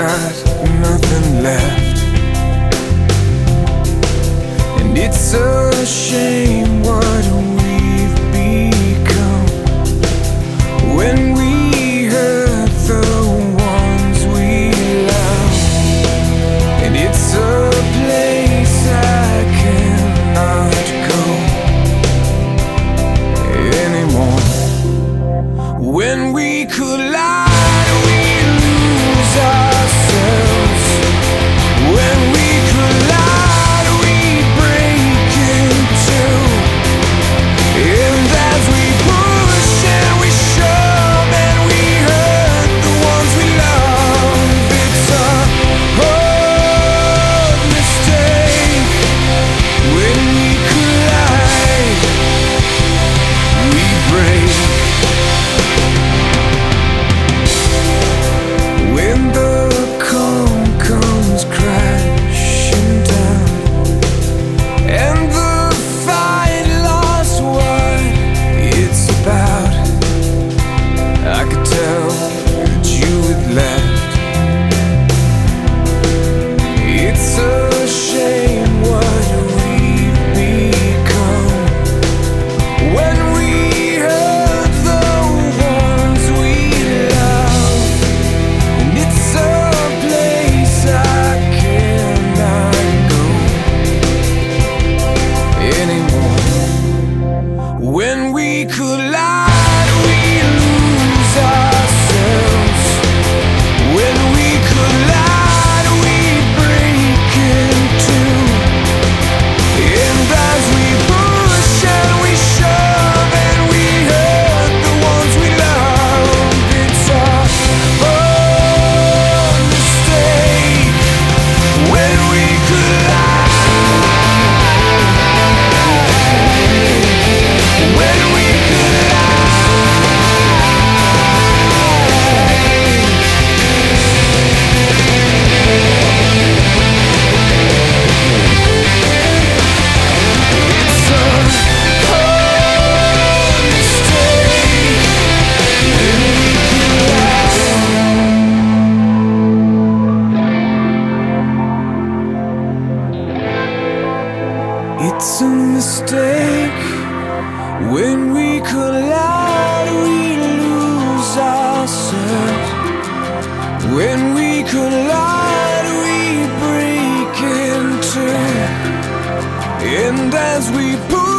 got nothing left. And it's a shame what mistake. When we collide we lose ourselves when we collide we break into and as we push